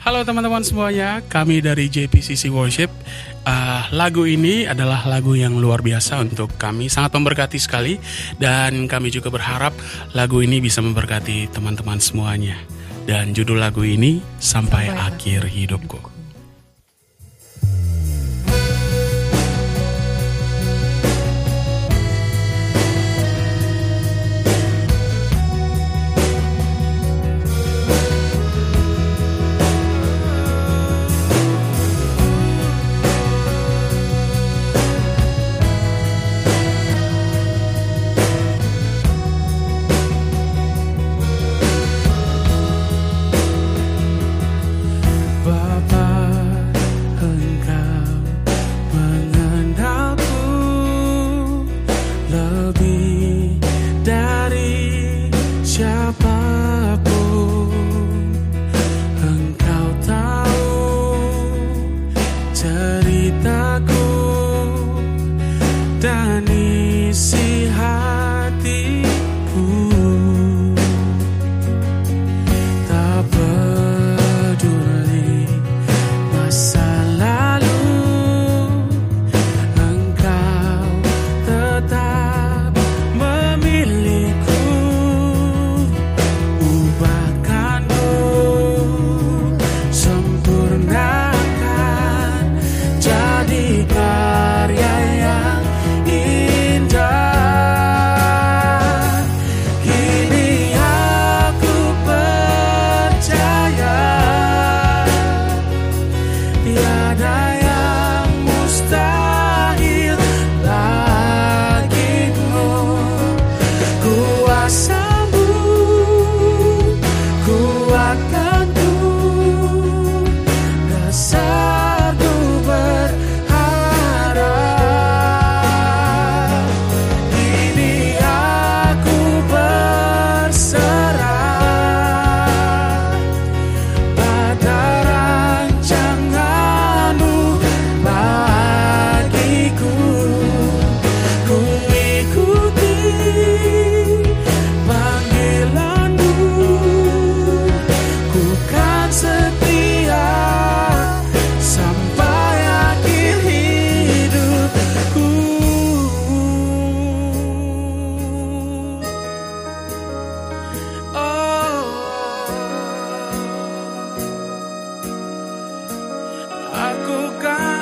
Halo teman-teman semuanya, kami dari JPCC Worship. Uh, lagu ini adalah lagu yang luar biasa untuk kami, sangat memberkati sekali, dan kami juga berharap lagu ini bisa memberkati teman-teman semuanya. Dan judul lagu ini sampai, sampai akhir hidupku.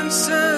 answer.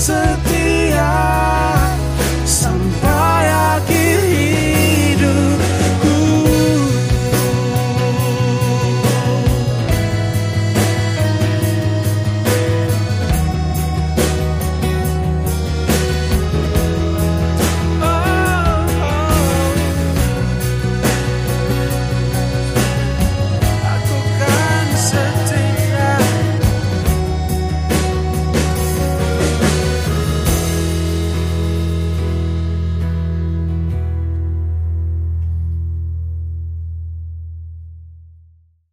answered